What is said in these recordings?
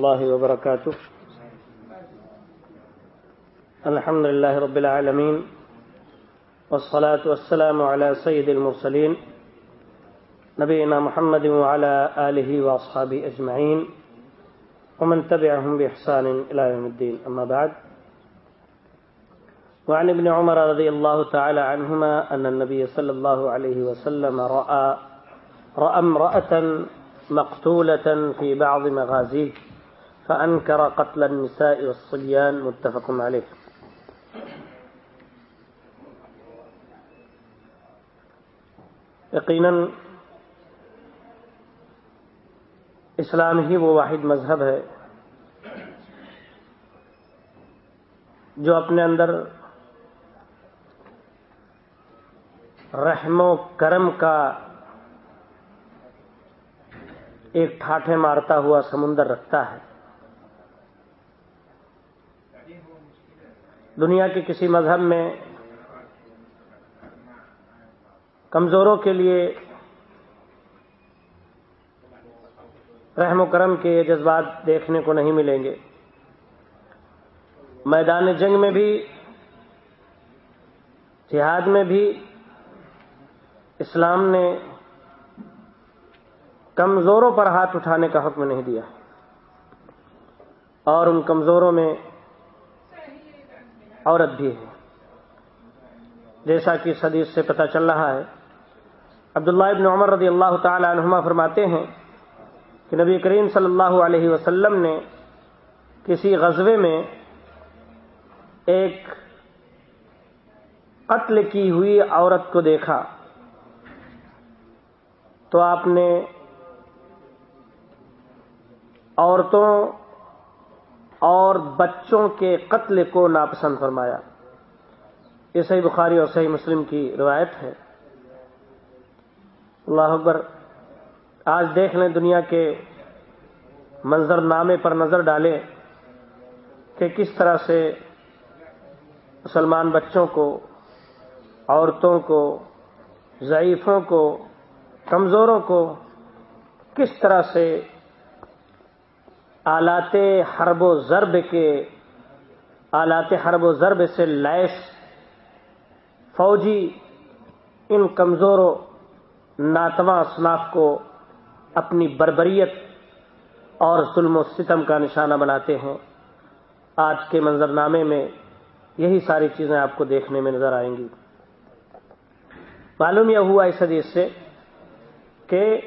الله وبركاته الحمد لله رب العالمين والصلاة والسلام على سيد المرسلين نبينا محمد وعلى آله وأصحابه أجمعين ومن تبعهم بإحسان إلى يوم الدين أما بعد وعن ابن عمر رضي الله تعالى عنهما أن النبي صلى الله عليه وسلم رأى رأى امرأة مقتولة في بعض مغازيه فأنكر قتل النساء والصبيان، متفق عليه. یقیناً اسلام ہی وہ واحد مذہب ہے جو اپنے اندر رحم و کرم کا ایک ٹھاٹھے مارتا ہوا سمندر رکھتا ہے۔ دنیا کے کسی مذہب میں کمزوروں کے لیے رحم و کرم کے یہ جذبات دیکھنے کو نہیں ملیں گے۔ میدان جنگ میں بھی، جہاد میں بھی اسلام نے کمزوروں پر ہاتھ اٹھانے کا حکم نہیں دیا۔ اور ان کمزوروں میں عورت بھی ہے۔ جیسا کہ حدیث سے پتہ چل رہا ہے، عبداللہ ابن عمر رضی اللہ تعالی عنہما فرماتے ہیں کہ نبی کریم صلی اللہ علیہ وسلم نے کسی غزوے میں ایک قتل کی ہوئی عورت کو دیکھا۔ تو آپ نے عورتوں اور بچوں کے قتل کو ناپسند فرمایا۔ یہ صحیح بخاری اور صحیح مسلم کی روایت ہے۔ اللہ اکبر، آج دیکھ لیں دنیا کے منظر نامے پر نظر ڈالیں کہ کس طرح سے مسلمان بچوں کو، عورتوں کو، ضعیفوں کو، کمزوروں کو کس طرح سے آلات حرب و ضرب کے آلات حرب و ضرب سے لیس فوجی ان کمزوروں ناتواں اصناف کو اپنی بربریت اور ظلم و ستم کا نشانہ بناتے ہیں۔ آج کے منظرنامے میں یہی ساری چیزیں آپ کو دیکھنے میں نظر آئیں گی۔ معلوم یہ ہوا اس حدیث سے کہ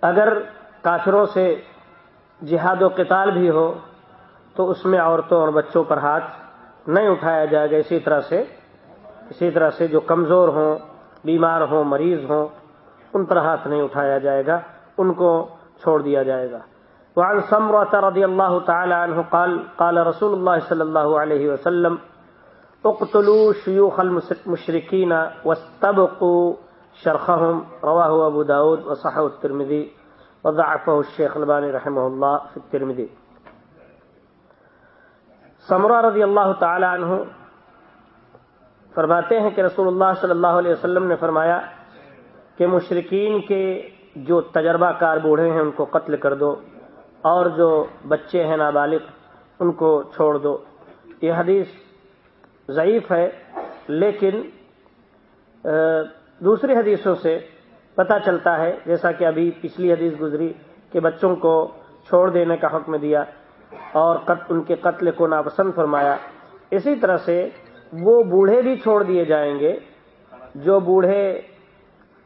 اگر کافروں سے جہاد و قتال بھی ہو تو اس میں عورتوں اور بچوں پر ہاتھ نہیں اٹھایا جائے گا اسی طرح سے، اسی طرح سے جو کمزور ہوں، بیمار ہوں، مریض ہوں، ان پر ہاتھ نہیں اٹھایا جائے گا، ان کو چھوڑ دیا جائے گا۔ وعن سمرة رضي الله تعالى عنه قال قال رسول الله صلى الله عليه وسلم، اقتلوا شيوخ المشركين واستبقوا شرخهم رواه ابو داود وصحه الترمذي وضعفه الشيخ الباني رحمه الله في الترمذي. سمرہ رضی اللہ تعالی عنہ فرماتے ہیں کہ رسول اللہ صلی اللہ علیہ وسلم نے فرمایا کہ مشرقین کے جو تجربہ کار بوڑھے ہیں ان کو قتل کر دو اور جو بچے ہیں نابالغ ان کو چھوڑ دو۔ یہ حدیث ضعیف ہے لیکن دوسری حدیثوں سے پتہ چلتا ہے، جیسا کہ ابھی پچھلی حدیث گزری کہ بچوں کو چھوڑ دینے کا حکم دیا اور ان کے قتل کو ناپسند فرمایا۔ اسی طرح سے وہ بوڑھے بھی چھوڑ دیے جائیں گے، جو بوڑھے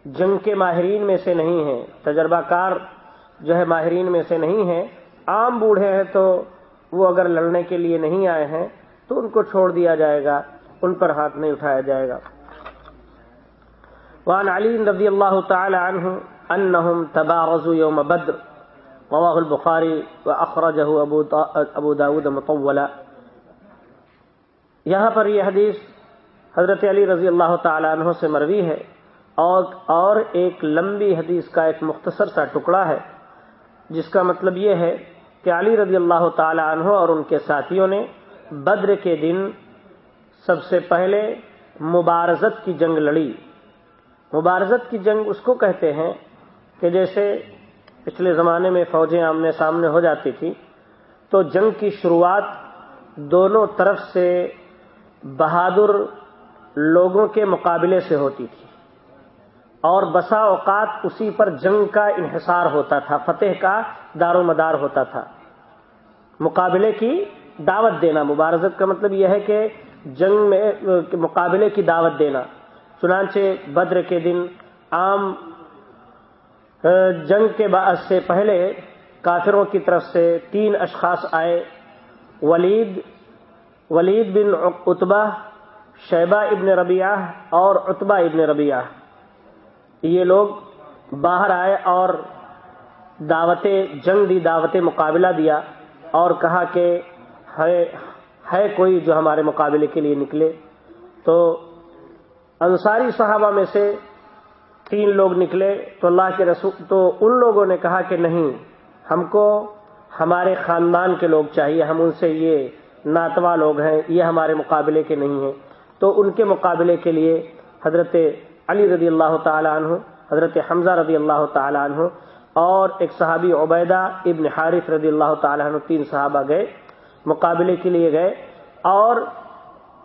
جنگ کے ماہرین میں سے نہیں ہیں تجربہ کار جو ہے ماہرین میں سے نہیں ہیں، عام بوڑھے ہیں تو وہ اگر لڑنے کے لیے نہیں آئے ہیں تو ان کو چھوڑ دیا جائے گا، ان پر ہاتھ نہیں اٹھایا جائے گا۔ وعن علی رضی اللہ تعالی عنہ انہم تبارزوا یوم بدر رواه البخاری واخرجه ابو ابو داود مطولا۔ یہاں پر یہ حدیث حضرت علی رضی اللہ تعالی عنہ سے مروی ہے اور اور ایک لمبی حدیث کا ایک مختصر سا ٹکڑا ہے، جس کا مطلب یہ ہے کہ علی رضی اللہ تعالی عنہ اور ان کے ساتھیوں نے بدر کے دن سب سے پہلے مبارزت کی جنگ لڑی۔ مبارزت کی جنگ اس کو کہتے ہیں کہ جیسے پچھلے زمانے میں فوجیں آمنے سامنے ہو جاتی تھی، تو جنگ کی شروعات دونوں طرف سے بہادر لوگوں کے مقابلے سے ہوتی تھی۔ اور بسا اوقات اسی پر جنگ کا انحصار ہوتا تھا، فتح کا دار و مدار ہوتا تھا۔ مقابلے کی دعوت دینا، مبارزت کا مطلب یہ ہے کہ جنگ میں، مقابلے کی دعوت دینا۔ چنانچہ بدر کے دن عام جنگ کے بعد سے پہلے کافروں کی طرف سے تین اشخاص آئے، ولید ولید بن اتبا شیبہ ابن ربیہ اور اتبا ابن ربیہ یہ لوگ باہر آئے اور دعوت جنگ دی، دعوت مقابلہ دیا اور کہا کہ ہے کوئی جو ہمارے مقابلے کے لیے نکلے۔ تو انصاری صحابہ میں سے تین لوگ نکلے تو اللہ کے رسول تو ان لوگوں نے کہا کہ نہیں، ہم کو ہمارے خاندان کے لوگ چاہیے، ہم ان سے یہ ناتوا لوگ ہیں، یہ ہمارے مقابلے کے نہیں ہیں۔ تو ان کے مقابلے کے لیے حضرت علی رضی اللہ تعالیٰ عنہ، حضرت حمزہ رضی اللہ تعالیٰ عنہ اور ایک صحابی عبیدہ ابن حارث رضی اللہ تعالیٰ عنہ، تین صحابہ گئے، مقابلے کے لیے گئے اور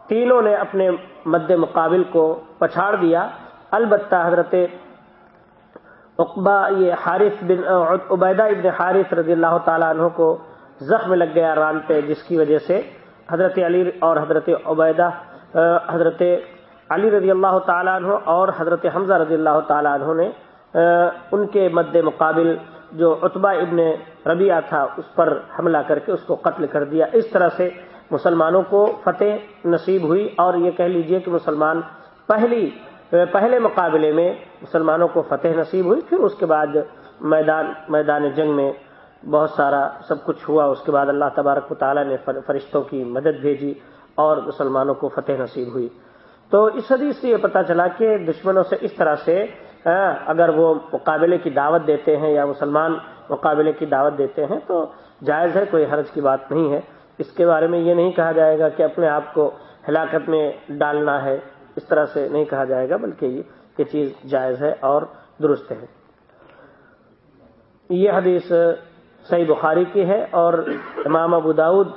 تینوں نے اپنے مد مقابل کو پچھاڑ دیا۔ البتہ حضرت اقبا یہ حارث بن عبیدہ ابن حارث رضی اللہ تعالیٰ عنہ کو زخم لگ گیا ران پہ، جس کی وجہ سے حضرت علی اور حضرت عبیدہ، حضرت علی رضی اللہ تعالیٰ عنہ اور حضرت حمزہ رضی اللہ تعالیٰ عنہ نے، ان کے مد مقابل جو اتبا ابن ربیہ تھا، اس پر حملہ کر کے اس کو قتل کر دیا۔ اس طرح سے مسلمانوں کو فتح نصیب ہوئی اور یہ کہہ لیجیے کہ مسلمان پہلی، پہلے مقابلے میں مسلمانوں کو فتح نصیب ہوئی، پھر اس کے بعد میدان میدان جنگ میں بہت سارا سب کچھ ہوا، اس کے بعد اللہ تبارک و تعالیٰ نے فرشتوں کی مدد بھیجی اور مسلمانوں کو فتح نصیب ہوئی۔ تو اس حدیث سے یہ پتا چلا کہ دشمنوں سے اس طرح سے ہاں، اگر وہ مقابلے کی دعوت دیتے ہیں یا مسلمان مقابلے کی دعوت دیتے ہیں تو جائز ہے، کوئی حرج کی بات نہیں ہے۔ اس کے بارے میں یہ نہیں کہا جائے گا کہ اپنے آپ کو ہلاکت میں ڈالنا ہے، اس طرح سے نہیں کہا جائے گا، بلکہ یہ چیز جائز ہے اور درست ہے۔ یہ حدیث صحیح بخاری کی ہے اور امام ابو داود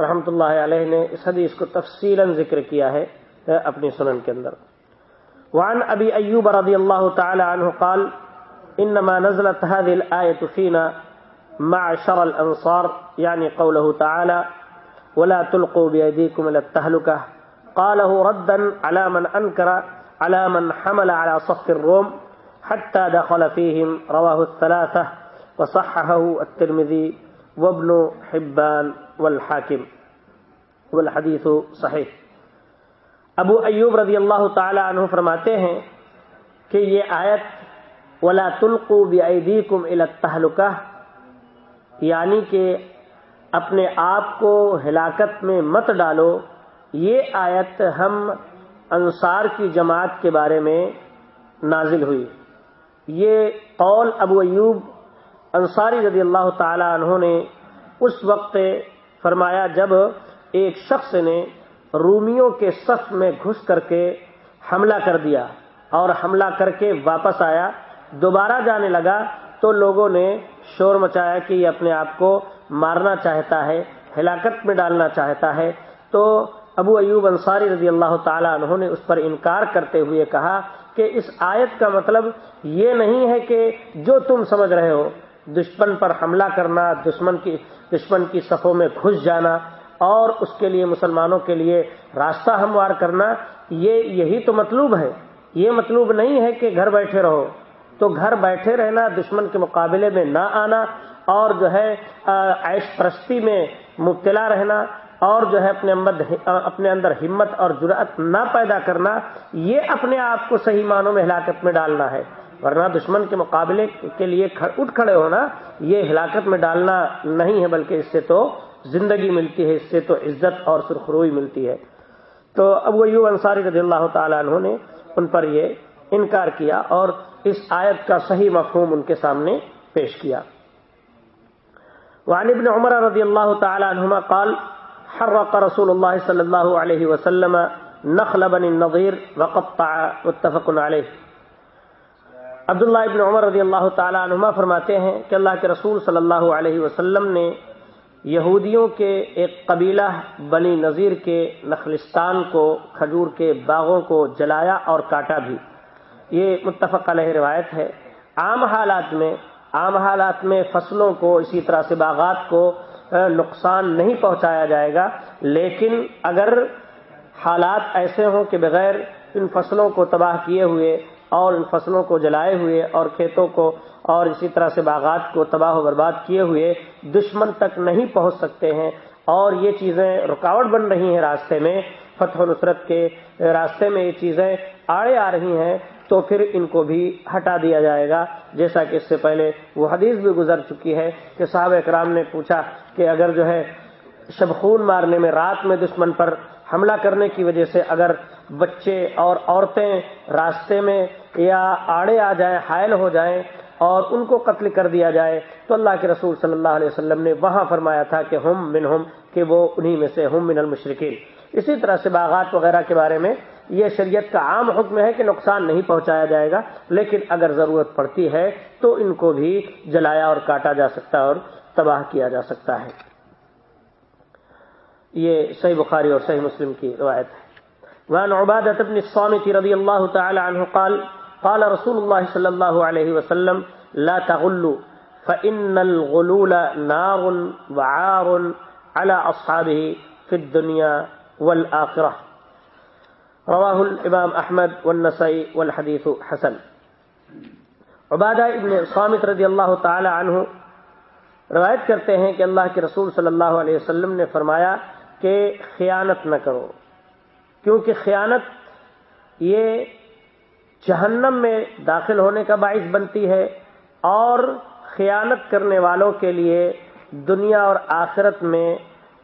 رحمۃ اللہ علیہ نے اس حدیث کو تفصیل ذکر کیا ہے اپنی سنن کے اندر۔ وعن ابی ایوب رضی اللہ تعالی عنہ قال، انما نزلت هذه الآية فينا معشر الانصار يعني قوله تعالى ولا تلقوا بأيديكم إلى التهلكة. قاله ردا على من أنكر، على من حمل على صف الروم حتى دخل فيهم، رواه الثلاثة وصححه الترمذي وابن حبان والحاكم. والحديث صحيح. ابو ایوب رضی اللہ تعالی عنہ فرماتے ہیں کہ یہ آیت، ولا تلقو بعیدیکم الى التهلكه یعنی کہ اپنے آپ کو ہلاکت میں مت ڈالو۔ یہ آیت ہم انصار کی جماعت کے بارے میں نازل ہوئی۔ یہ قول ابو ایوب انصاری رضی اللہ تعالی عنہ نے اس وقت فرمایا جب ایک شخص نے رومیوں کے صف میں گھس کر کے حملہ کر دیا اور حملہ کر کے واپس آیا، دوبارہ جانے لگا تو لوگوں نے شور مچایا کہ یہ اپنے آپ کو مارنا چاہتا ہے، ہلاکت میں ڈالنا چاہتا ہے، تو ابو ایوب انصاری رضی اللہ تعالیٰ انہوں نے اس پر انکار کرتے ہوئے کہا کہ اس آیت کا مطلب یہ نہیں ہے کہ جو تم سمجھ رہے ہو، دشمن پر حملہ کرنا، دشمن کی دشمن کی صفوں میں گھس جانا اور اس کے لیے مسلمانوں کے لیے راستہ ہموار کرنا، یہ، یہی تو مطلوب ہے۔ یہ مطلوب نہیں ہے کہ گھر بیٹھے رہو۔ تو گھر بیٹھے رہنا دشمن کے مقابلے میں نہ آنا اور جو ہے عیش پرستی میں مبتلا رہنا اور جو ہے اپنے اپنے اندر ہمت اور جرأت نہ پیدا کرنا، یہ اپنے آپ کو صحیح معنوں میں ہلاکت میں ڈالنا ہے۔ ورنہ دشمن کے مقابلے کے لیے اٹھ کھڑے ہونا، یہ ہلاکت میں ڈالنا نہیں ہے، بلکہ اس سے تو زندگی ملتی ہے، اس سے تو عزت اور سرخروئی ملتی ہے۔ تو اب وہ یو انصاری رضی اللہ تعالیٰ عنہ نے ان پر یہ انکار کیا اور اس آیت کا صحیح مفہوم ان کے سامنے پیش کیا۔ وعن ابن عمر رضی اللہ تعالی عنہما قال، حرق رسول اللہ صلی اللہ علیہ وسلم نخل بن النظیر وقطع. متفق علیہ۔ عبداللہ ابن عمر رضی اللہ تعالیٰ عنما فرماتے ہیں کہ اللہ کے رسول صلی اللہ علیہ وسلم نے یہودیوں کے ایک قبیلہ بنی نذیر کے نخلستان کو، کھجور کے باغوں کو جلایا اور کاٹا بھی۔ یہ متفق علیہ روایت ہے۔ عام حالات میں عام حالات میں فصلوں کو اسی طرح سے باغات کو نقصان نہیں پہنچایا جائے گا، لیکن اگر حالات ایسے ہوں کہ بغیر ان فصلوں کو تباہ کیے ہوئے اور ان فصلوں کو جلائے ہوئے اور کھیتوں کو اور اسی طرح سے باغات کو تباہ و برباد کیے ہوئے دشمن تک نہیں پہنچ سکتے ہیں اور یہ چیزیں رکاوٹ بن رہی ہیں راستے میں، فتح و نصرت کے راستے میں یہ چیزیں آڑے آ رہی ہیں تو پھر ان کو بھی ہٹا دیا جائے گا۔ جیسا کہ اس سے پہلے وہ حدیث بھی گزر چکی ہے کہ صاحب اکرام نے پوچھا کہ اگر جو ہے شبخون مارنے میں رات میں دشمن پر حملہ کرنے کی وجہ سے اگر بچے اور عورتیں راستے میں یا آڑے آ جائیں، حائل ہو جائیں اور ان کو قتل کر دیا جائے تو اللہ کے رسول صلی اللہ علیہ وسلم نے وہاں فرمایا تھا کہ ہم من ہم کہ وہ انہی میں سے ہم من المشرقین اسی طرح سے باغات وغیرہ کے بارے میں یہ شریعت کا عام حکم ہے کہ نقصان نہیں پہنچایا جائے گا، لیکن اگر ضرورت پڑتی ہے تو ان کو بھی جلایا اور کاٹا جا سکتا ہے اور تباہ کیا جا سکتا ہے۔ یہ صحیح بخاری اور صحیح مسلم کی روایت ہے۔ وعن عبادة بن الصامت رضي الله تعالى عنه قال قال رسول الله صلى الله عليه وسلم، لا تغلوا، فإن الغلول نار وعار على أصحابه في الدنيا والآخرة۔ رواه الإمام أحمد والنسائي والحديث حسن. عبادہ ابن صامت رضی اللہ تعالی عنہ روایت کرتے ہیں کہ اللہ کے رسول صلی اللہ علیہ وسلم نے فرمایا کہ خیانت نہ کرو، کیونکہ خیانت یہ جہنم میں داخل ہونے کا باعث بنتی ہے اور خیانت کرنے والوں کے لیے دنیا اور آخرت میں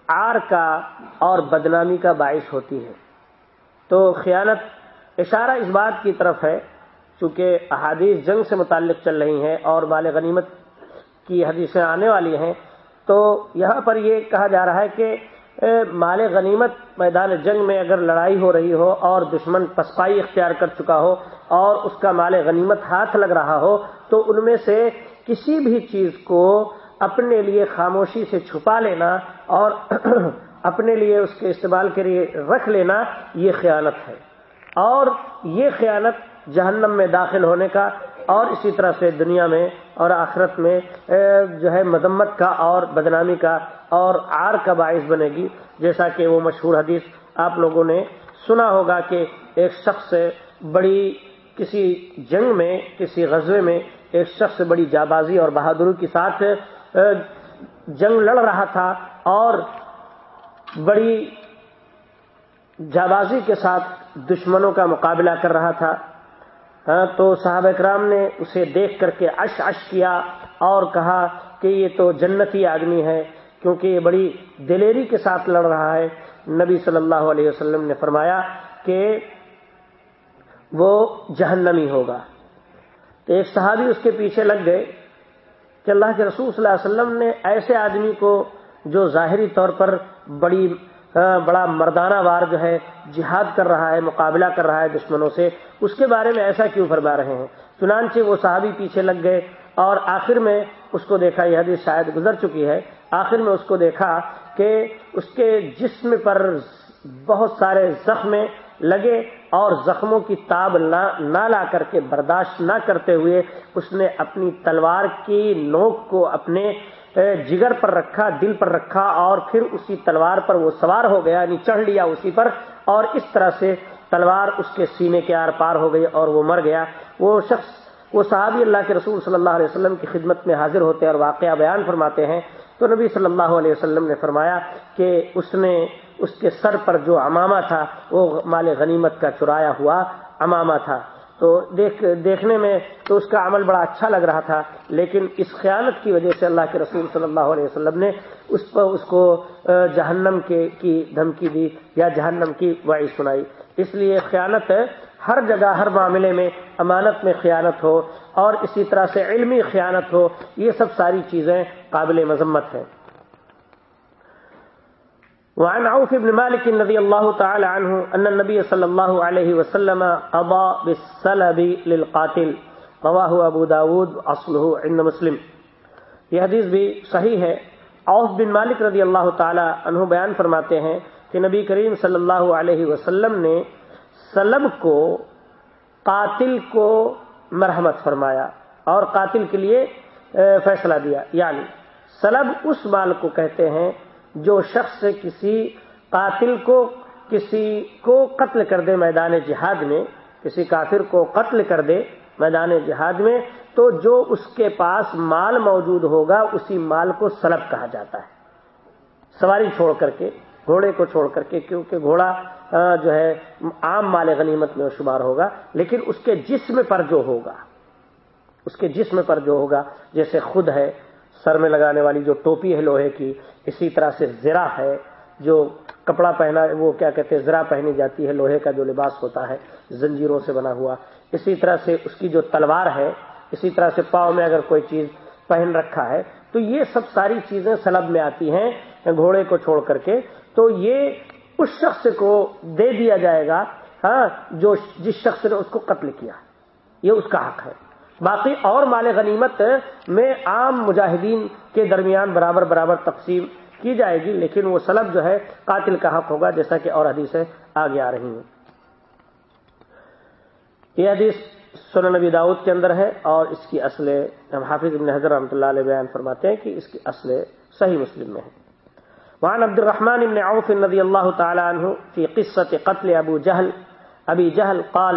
آر کا اور بدنامی کا باعث ہوتی ہے۔ تو خیانت اشارہ اس بات کی طرف ہے، چونکہ احادیث جنگ سے متعلق چل رہی ہیں اور بال غنیمت کی حدیثیں آنے والی ہیں، تو یہاں پر یہ کہا جا رہا ہے کہ مال غنیمت میدان جنگ میں اگر لڑائی ہو رہی ہو اور دشمن پسپائی اختیار کر چکا ہو اور اس کا مال غنیمت ہاتھ لگ رہا ہو، تو ان میں سے کسی بھی چیز کو اپنے لیے خاموشی سے چھپا لینا اور اپنے لیے اس کے استعمال کے لیے رکھ لینا یہ خیانت ہے۔ اور یہ خیانت جہنم میں داخل ہونے کا اور اسی طرح سے دنیا میں اور آخرت میں جو ہے، مذمت کا اور بدنامی کا اور آر کا باعث بنے گی۔ جیسا کہ وہ مشہور حدیث آپ لوگوں نے سنا ہوگا کہ ایک شخص بڑی کسی جنگ میں، کسی غزبے میں ایک شخص بڑی جابازی اور بہادری کے ساتھ جنگ لڑ رہا تھا اور بڑی جابازی کے ساتھ دشمنوں کا مقابلہ کر رہا تھا۔ ہاں تو صحابہ اکرام نے اسے دیکھ کر کے اش اش کیا اور کہا کہ یہ تو جنتی آدمی ہے، کیونکہ یہ بڑی دلیری کے ساتھ لڑ رہا ہے۔ نبی صلی اللہ علیہ وسلم نے فرمایا کہ وہ جہنمی ہوگا۔ تو ایک صحابی اس کے پیچھے لگ گئے کہ اللہ کے رسول صلی اللہ علیہ وسلم نے ایسے آدمی کو جو ظاہری طور پر بڑی بڑا مردانہ وار جو ہے، جہاد کر رہا ہے، مقابلہ کر رہا ہے دشمنوں سے۔ اس کے بارے میں ایسا کیوں فرما رہے ہیں؟ چنانچہ وہ صحابی پیچھے لگ گئے اور آخر میں اس کو دیکھا، یہ حدیث شاید گزر چکی ہے، آخر میں اس کو دیکھا کہ اس کے جسم پر بہت سارے زخم لگے اور زخموں کی تاب نہ لا کر کے برداشت نہ کرتے ہوئے اس نے اپنی تلوار کی نوک کو اپنے جگر پر رکھا، دل پر رکھا، اور پھر اسی تلوار پر وہ سوار ہو گیا یعنی چڑھ لیا اسی پر، اور اس طرح سے تلوار اس کے سینے کے آر پار ہو گئی اور وہ مر گیا۔ وہ شخص، وہ صحابی اللہ کے رسول صلی اللہ علیہ وسلم کی خدمت میں حاضر ہوتے اور واقعہ بیان فرماتے ہیں۔ تو نبی صلی اللہ علیہ وسلم نے فرمایا کہ اس نے اس کے سر پر جو امامہ تھا، وہ مال غنیمت کا چرایا ہوا امامہ تھا۔ تو دیکھ دیکھنے میں تو اس کا عمل بڑا اچھا لگ رہا تھا، لیکن اس خیالت کی وجہ سے اللہ کے رسول صلی اللہ علیہ وسلم نے اس پر اس کو جہنم کے کی دھمکی دی یا جہنم کی وائی سنائی۔ اس لیے خیانت ہر جگہ، ہر معاملے میں امانت میں خیانت ہو اور اسی طرح سے علمی خیانت ہو، یہ سب ساری چیزیں قابل مذمت ہیں۔ وعن عوف بن مالك رضي الله تعالى عنه أن النبي صلى الله عليه وسلم قضى بالسلب للقاتل رواہ ابو داود اسلح عند مسلم۔ یہ حدیث بھی صحیح ہے۔ اوف بن مالک رضی اللہ تعالی عنہ بیان فرماتے ہیں کہ نبی کریم صلی اللہ علیہ وسلم نے سلب کو، قاتل کو مرحمت فرمایا اور قاتل کے لیے فیصلہ دیا۔ یعنی سلب اس مال کو کہتے ہیں جو شخص کسی قاتل کو، کسی کو قتل کر دے میدان جہاد میں، کسی کافر کو قتل کر دے میدان جہاد میں، تو جو اس کے پاس مال موجود ہوگا، اسی مال کو سلب کہا جاتا ہے۔ سواری چھوڑ کر کے، گھوڑے کو چھوڑ کر کے، کیونکہ گھوڑا جو ہے، عام مال غنیمت میں شمار ہوگا، لیکن اس کے جسم پر جو ہوگا، اس کے جسم پر جو ہوگا، جیسے خود ہے سر میں لگانے والی جو ٹوپی ہے لوہے کی، اسی طرح سے زرا ہے، جو کپڑا پہنا، وہ کیا کہتے ہیں، زرا پہنی جاتی ہے، لوہے کا جو لباس ہوتا ہے، زنجیروں سے بنا ہوا۔ اسی طرح سے اس کی جو تلوار ہے، اسی طرح سے پاؤں میں اگر کوئی چیز پہن رکھا ہے، تو یہ سب ساری چیزیں سلب میں آتی ہیں گھوڑے کو چھوڑ کر کے۔ تو یہ اس شخص کو دے دیا جائے گا ہاں جو جس شخص نے اس کو قتل کیا۔ یہ اس کا حق ہے۔ باقی اور مال غنیمت میں عام مجاہدین کے درمیان برابر برابر تقسیم کی جائے گی، لیکن وہ سلب جو ہے قاتل کا حق ہوگا، جیسا کہ اور حدیثیں آگے آ رہی ہیں۔ یہ حدیث سنن نبی داؤد کے اندر ہے اور اس کی اصل حافظ ابن حضر رحمۃ اللہ علیہ بیان فرماتے ہیں کہ اس کی اصل صحیح مسلم میں ہے۔ وعن عبد الرحمن بن عوف رضي الله تعالى عنه في قصة قتل أبو جهل أبي جهل قال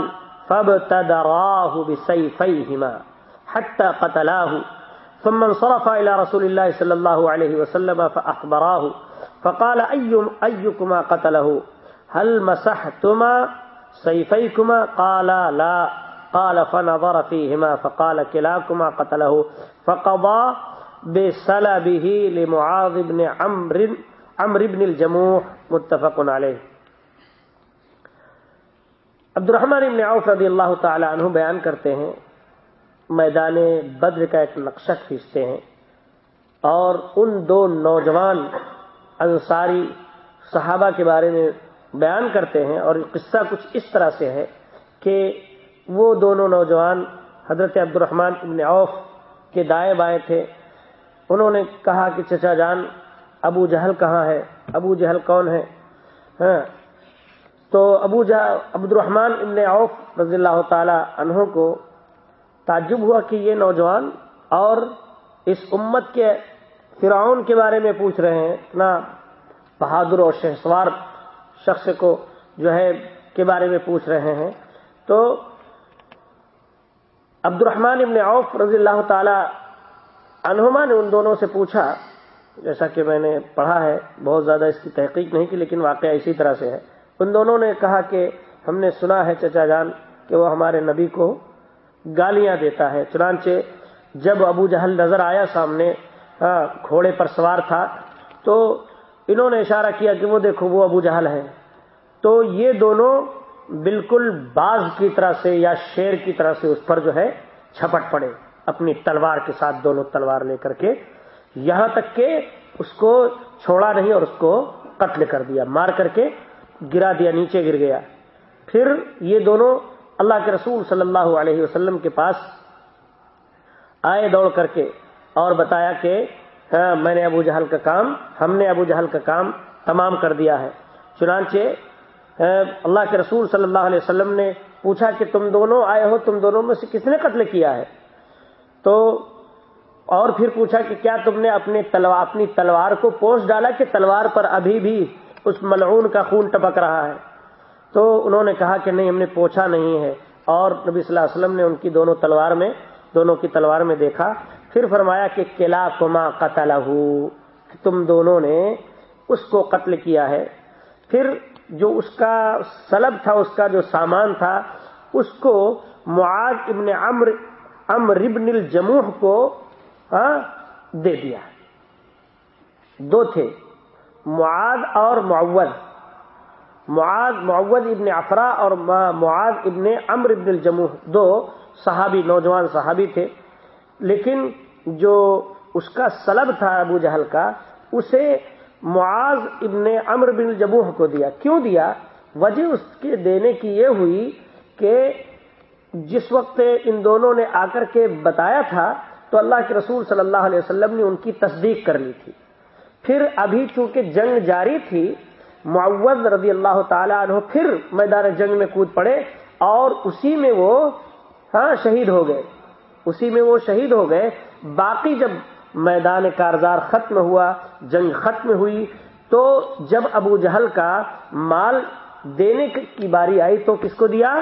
فابتدراه بسيفيهما حتى قتلاه ثم انصرف إلى رسول الله صلى الله عليه وسلم فأخبراه فقال أي أيكما قتله هل مسحتما؟ سيفيكما قال لا. قال فنظر فيهما فقال كلاكما قتله فقضى بسلبه لمعاذ بن عمرو عمرو بن الجموح متفق عليه عبد الرحمن ابن عوف رضی اللہ تعالی عنہ بیان کرتے ہیں، میدان بدر کا ایک نقشہ کھینچتے ہیں اور ان دو نوجوان انصاری صحابہ کے بارے میں بیان کرتے ہیں اور قصہ کچھ اس طرح سے ہے کہ وہ دونوں نوجوان حضرت عبد الرحمن ابن عوف کے دائیں بائیں تھے۔ انہوں نے کہا کہ، چچا جان، ابو جہل کہاں ہے؟ ابو جہل کون ہے؟ ہاں تو ابو جہل عبد الرحمن ابن عوف رضی اللہ تعالی عنہ کو تعجب ہوا کہ یہ نوجوان اور اس امت کے فرعون کے بارے میں پوچھ رہے ہیں۔ اتنا بہادر اور شہسوار شخص کو جو ہے کے بارے میں پوچھ رہے ہیں۔ تو عبد الرحمن ابن عوف رضی اللہ تعالی عنہما نے ان دونوں سے پوچھا، جیسا کہ میں نے پڑھا ہے، بہت زیادہ اس کی تحقیق نہیں کی، لیکن واقعہ اسی طرح سے ہے۔ ان دونوں نے کہا کہ ہم نے سنا ہے چچا جان کہ وہ ہمارے نبی کو گالیاں دیتا ہے۔ چنانچہ جب ابو جہل نظر آیا سامنے ہاں، گھوڑے پر سوار تھا، تو انہوں نے اشارہ کیا کہ وہ دیکھو، وہ ابو جہل ہے۔ تو یہ دونوں بالکل باز کی طرح سے یا شیر کی طرح سے اس پر جو ہے چھپٹ پڑے، اپنی تلوار کے ساتھ دونوں تلوار لے کر کے۔ یہاں تک کہ اس کو چھوڑا نہیں اور اس کو قتل کر دیا، مار کر کے گرا دیا، نیچے گر گیا۔ پھر یہ دونوں اللہ کے رسول صلی اللہ علیہ وسلم کے پاس آئے، دوڑ کر کے اور بتایا کہ ہاں میں نے ابو جہل کا کام، ہم نے ابو جہل کا کام تمام کر دیا ہے۔ چنانچہ ہاں، اللہ کے رسول صلی اللہ علیہ وسلم نے پوچھا کہ تم دونوں آئے ہو، تم دونوں میں سے کس نے قتل کیا ہے؟ تو اور پھر پوچھا کہ کیا تم نے اپنی تلوار اپنی تلوار کو پوچھ ڈالا کہ تلوار پر ابھی بھی اس ملعون کا خون ٹپک رہا ہے۔ تو انہوں نے کہا کہ نہیں، ہم نے پوچھا نہیں ہے۔ اور نبی صلی اللہ علیہ وسلم نے ان کی دونوں تلوار میں، دونوں کی تلوار میں دیکھا۔ پھر فرمایا کہ کلا کما قتل تم دونوں نے اس کو قتل کیا ہے۔ پھر جو اس کا سلب تھا، اس کا جو سامان تھا، اس کو معاذ ابن امر امر ابن الجموح کو ہاں دے دیا۔ دو تھے۔ معاد اور معود معاد معود ابن افرا اور معاد ابن امر ابن الجموح، دو صحابی، نوجوان صحابی تھے۔ لیکن جو اس کا سلب تھا ابو جہل کا، اسے معاذ ابن امر بن الجموح کو دیا۔ کیوں دیا؟ وجہ اس کے دینے کی یہ ہوئی کہ جس وقت ان دونوں نے آ کر کے بتایا تھا، تو اللہ کے رسول صلی اللہ علیہ وسلم نے ان کی تصدیق کر لی تھی۔ پھر ابھی چونکہ جنگ جاری تھی، معوض رضی اللہ تعالی عنہ پھر میدان جنگ میں کود پڑے اور اسی میں وہ ہاں شہید ہو گئے۔ اسی میں وہ شہید ہو گئے۔ باقی جب میدان کارزار ختم ہوا، جنگ ختم ہوئی، تو جب ابو جہل کا مال دینے کی باری آئی تو کس کو دیا؟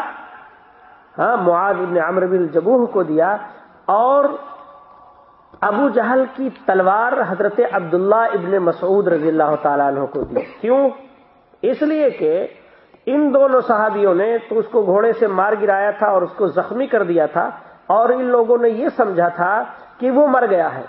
ہاں معاذ ابن عمر بن جبوہ کو دیا اور ابو جہل کی تلوار حضرت عبداللہ ابن مسعود رضی اللہ تعالیٰ عنہ کو دی۔ کیوں؟ اس لیے کہ ان دونوں صحابیوں نے تو اس کو گھوڑے سے مار گرایا تھا اور اس کو زخمی کر دیا تھا اور ان لوگوں نے یہ سمجھا تھا کہ وہ مر گیا ہے۔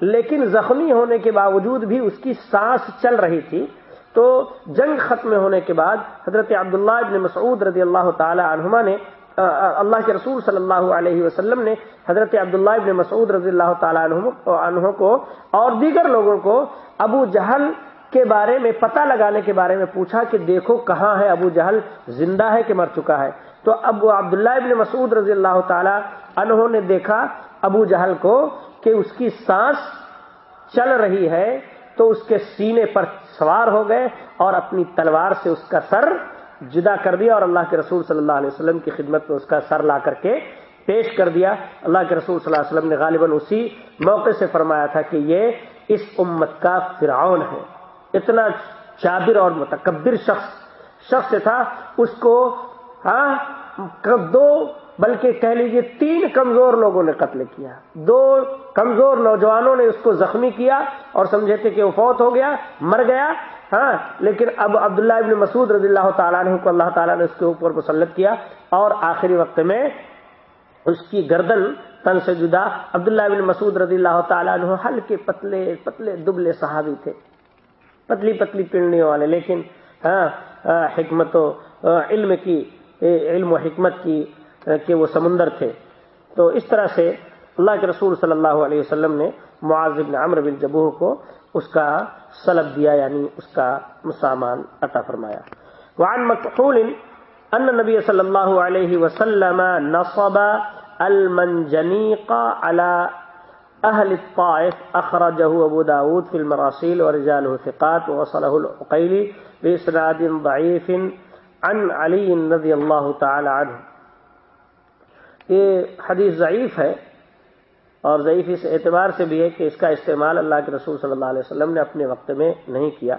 لیکن زخمی ہونے کے باوجود بھی اس کی سانس چل رہی تھی۔ تو جنگ ختم ہونے کے بعد حضرت عبداللہ ابن مسعود رضی اللہ تعالی عنہما نے اللہ کے رسول صلی اللہ علیہ وسلم نے حضرت عبداللہ ابن مسعود رضی اللہ تعالیٰ عنہ کو اور دیگر لوگوں کو ابو جہل کے بارے میں پتہ لگانے کے بارے میں پوچھا کہ دیکھو کہاں ہے ابو جہل، زندہ ہے کہ مر چکا ہے؟ تو ابو عبداللہ ابن مسعود رضی اللہ تعالی عنہ نے دیکھا ابو جہل کو کہ اس کی سانس چل رہی ہے تو اس کے سینے پر سوار ہو گئے اور اپنی تلوار سے اس کا سر جدا کر دیا اور اللہ کے رسول صلی اللہ علیہ وسلم کی خدمت میں اس کا سر لا کر کے پیش کر دیا۔ اللہ کے رسول صلی اللہ علیہ وسلم نے غالباً اسی موقع سے فرمایا تھا کہ یہ اس امت کا فرعون ہے۔ اتنا چابر اور متکبر شخص شخص تھا، اس کو ہاں دو، بلکہ کہہ لیجیے تین کمزور لوگوں نے قتل کیا۔ دو کمزور نوجوانوں نے اس کو زخمی کیا اور سمجھے تھے کہ وہ فوت ہو گیا، مر گیا۔ ہاں لیکن اب عبداللہ ابن مسعود رضی اللہ تعالیٰ عنہ کو اللہ تعالیٰ نے اس کے اوپر مسلط کیا اور آخری وقت میں اس کی گردن تن سے جدا عبداللہ ابن مسعود رضی اللہ تعالیٰ عنہ ہلکے پتلے پتلے دبلے صحابی تھے۔ پتلی پتلی پڑنے والے، لیکن ہاں حکمت و علم کی علم و حکمت کی کہ وہ سمندر تھے۔ تو اس طرح سے اللہ کے رسول صلی اللہ علیہ وسلم نے معاذ بن عمر بن جبوہ کو اس کا سلب دیا یعنی اس کا مسامان عطا فرمایا۔ وعن مکحول ان نبی صلی اللہ علیہ وسلم نصب المنجنیق على اهل الطائف اخرجه ابو داود في المراسيل ورجاله ثقات ووصله العقيلي باسناد ضعيف عن علي رضي الله تعالى عنه یہ حدیث ضعیف ہے اور ضعیف اس اعتبار سے بھی ہے کہ اس کا استعمال اللہ کے رسول صلی اللہ علیہ وسلم نے اپنے وقت میں نہیں کیا۔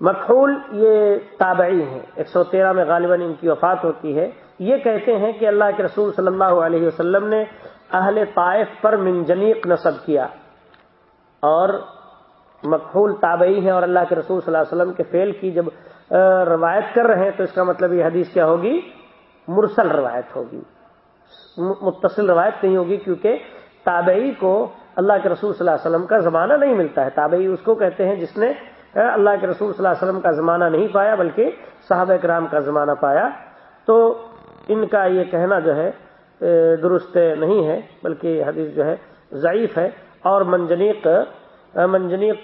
مقحول یہ تابعی ہیں۔ ایک سو تیرہ میں غالباً ان کی وفات ہوتی ہے۔ یہ کہتے ہیں کہ اللہ کے رسول صلی اللہ علیہ وسلم نے اہل طائف پر منجنیق نصب کیا۔ اور مقحول تابعی ہیں اور اللہ کے رسول صلی اللہ علیہ وسلم کے فیل کی جب روایت کر رہے ہیں تو اس کا مطلب یہ حدیث کیا ہوگی؟ مرسل روایت ہوگی۔ متصل روایت نہیں ہوگی کیونکہ تابعی کو اللہ کے رسول صلی اللہ علیہ وسلم کا زمانہ نہیں ملتا ہے۔ تابعی اس کو کہتے ہیں جس نے اللہ کے رسول صلی اللہ علیہ وسلم کا زمانہ نہیں پایا، بلکہ صحابہ کرام کا زمانہ پایا۔ تو ان کا یہ کہنا جو ہے درست نہیں ہے، بلکہ حدیث جو ہے ضعیف ہے۔ اور منجنیق منجنیق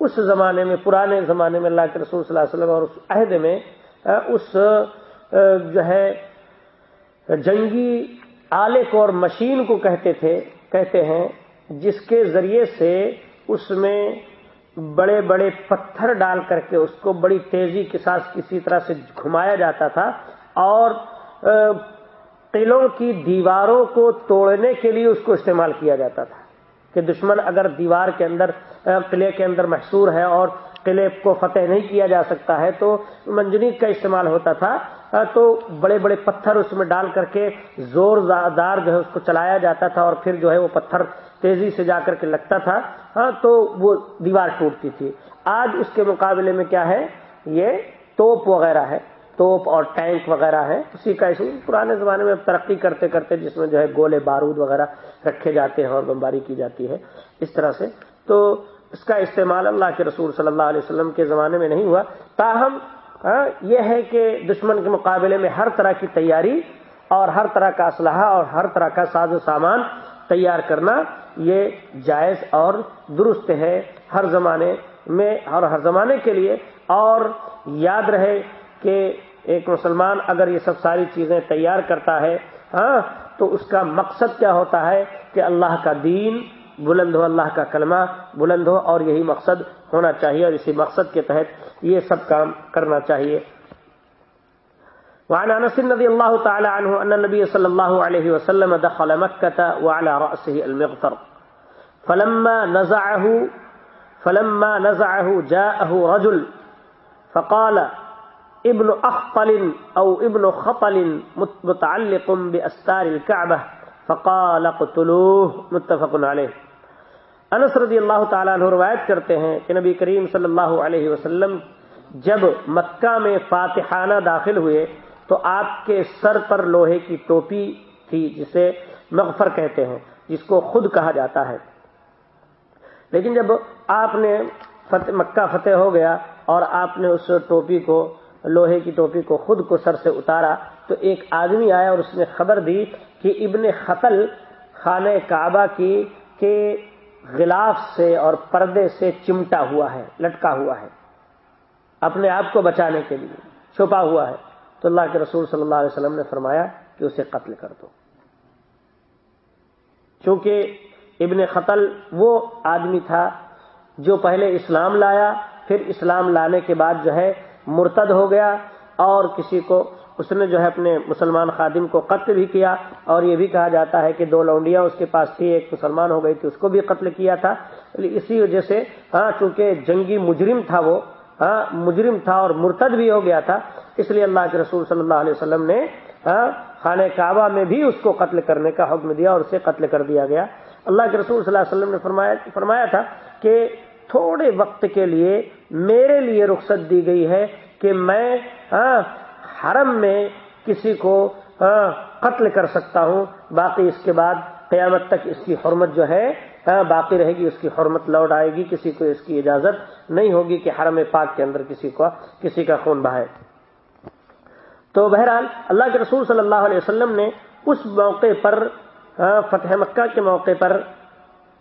اس زمانے میں، پرانے زمانے میں اللہ کے رسول صلی اللہ علیہ وسلم اور اس عہد میں اس جو ہے، جنگی آلے کو اور مشین کو کہتے تھے۔ کہتے ہیں، جس کے ذریعے سے اس میں بڑے بڑے پتھر ڈال کر کے اس کو بڑی تیزی کے ساتھ کسی طرح سے گھمایا جاتا تھا اور قلعوں کی دیواروں کو توڑنے کے لیے اس کو استعمال کیا جاتا تھا کہ دشمن اگر دیوار کے اندر قلعے کے اندر محصور ہے اور قلعے کو فتح نہیں کیا جا سکتا ہے تو منجنیق کا استعمال ہوتا تھا تو بڑے بڑے پتھر اس میں ڈال کر کے زور دار جو ہے اس کو چلایا جاتا تھا اور پھر جو ہے وہ پتھر تیزی سے جا کر کے لگتا تھا۔ ہاں تو وہ دیوار ٹوٹتی تھی۔ آج اس کے مقابلے میں کیا ہے؟ یہ توپ وغیرہ ہے۔ توپ اور ٹینک وغیرہ ہے اسی کا اس پرانے زمانے میں ترقی کرتے کرتے جس میں جو ہے گولے، بارود وغیرہ رکھے جاتے ہیں اور بمباری کی جاتی ہے۔ اس طرح سے۔ تو اس کا استعمال اللہ کے رسول صلی اللہ علیہ وسلم کے زمانے میں نہیں ہوا۔ تاہم ہاں، یہ ہے کہ دشمن کے مقابلے میں ہر طرح کی تیاری اور ہر طرح کا اسلحہ اور ہر طرح کا ساز و سامان تیار کرنا یہ جائز اور درست ہے ہر زمانے میں اور ہر زمانے کے لیے۔ اور یاد رہے کہ ایک مسلمان اگر یہ سب ساری چیزیں تیار کرتا ہے ہاں تو اس کا مقصد کیا ہوتا ہے کہ اللہ کا دین بلند ہو اللہ کا کلمہ، بلند ہو اور یہی مقصد ہونا چاہیے اور اسی مقصد کے تحت یہ سب کام کرنا چاہیے۔ وعن انس رضي الله تعالى عنه ان النبي صلى الله عليه وسلم دخل مكة وعلى رأسه المغفر۔ فلما نزعه فلما نزعه جاءه رجل، فقال، ابن اخطل او ابن خطل متعلق باستار الكعبة؟ فقال، اقتلوه. متفق عليه انس رضی اللہ تعالیٰ عنہ روایت کرتے ہیں کہ نبی کریم صلی اللہ علیہ وسلم جب مکہ میں فاتحانہ داخل ہوئے تو آپ کے سر پر لوہے کی ٹوپی تھی جسے مغفر کہتے ہیں، جس کو خود کہا جاتا ہے۔ لیکن جب آپ نے فتح مکہ فتح ہو گیا اور آپ نے اس ٹوپی کو، لوہے کی ٹوپی کو خود کو سر سے اتارا، تو ایک آدمی آیا اور اس نے خبر دی کہ ابن قتل خانہ کعبہ کی کے غلاف سے اور پردے سے چمٹا ہوا ہے، لٹکا ہوا ہے۔ اپنے آپ کو بچانے کے لیے چھپا ہوا ہے۔ تو اللہ کے رسول صلی اللہ علیہ وسلم نے فرمایا کہ اسے قتل کر دو۔ چونکہ ابن قتل وہ آدمی تھا جو پہلے اسلام لایا، پھر اسلام لانے کے بعد جو ہے مرتد ہو گیا اور کسی کو اس نے جو ہے اپنے مسلمان خادم کو قتل بھی کیا اور یہ بھی کہا جاتا ہے کہ دو لونڈیاں اس کے پاس تھی، ایک مسلمان ہو گئی تھی، اس کو بھی قتل کیا تھا۔ اسی وجہ سے ہاں چونکہ جنگی مجرم تھا وہ ہاں مجرم تھا اور مرتد بھی ہو گیا تھا، اس لیے اللہ کے رسول صلی اللہ علیہ وسلم نے ہاں خانہ کعبہ میں بھی اس کو قتل کرنے کا حکم دیا اور اسے قتل کر دیا گیا۔ اللہ کے رسول صلی اللہ علیہ وسلم نے فرمایا فرمایا تھا کہ تھوڑے وقت کے لیے میرے لیے رخصت دی گئی ہے کہ میں ہاں حرم میں کسی کو قتل کر سکتا ہوں، باقی اس کے بعد قیامت تک اس کی حرمت جو ہے باقی رہے گی، اس کی حرمت لوٹ آئے گی، کسی کو اس کی اجازت نہیں ہوگی کہ حرم پاک کے اندر کسی کو، کسی کا خون بہائے۔ تو بہرحال اللہ کے رسول صلی اللہ علیہ وسلم نے اس موقع پر فتح مکہ کے موقع پر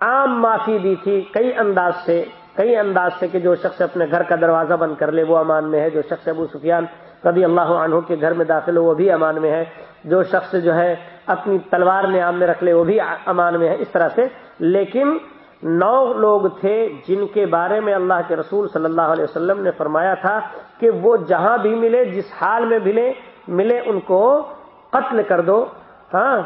عام معافی دی تھی۔ کئی انداز سے، کئی انداز سے کہ جو شخص اپنے گھر کا دروازہ بند کر لے، وہ امان میں ہے۔ جو شخص ابو سفیان رضی اللہ عنہ کے گھر میں داخل ہو، وہ بھی امان میں ہے۔ جو شخص جو ہے، اپنی تلوار نعام میں رکھ لے، وہ بھی امان میں ہے اس طرح سے۔ لیکن نو لوگ تھے جن کے بارے میں اللہ کے رسول صلی اللہ علیہ وسلم نے فرمایا تھا کہ وہ جہاں بھی ملے، جس حال میں ملے ملے ان کو قتل کر دو۔ ہاں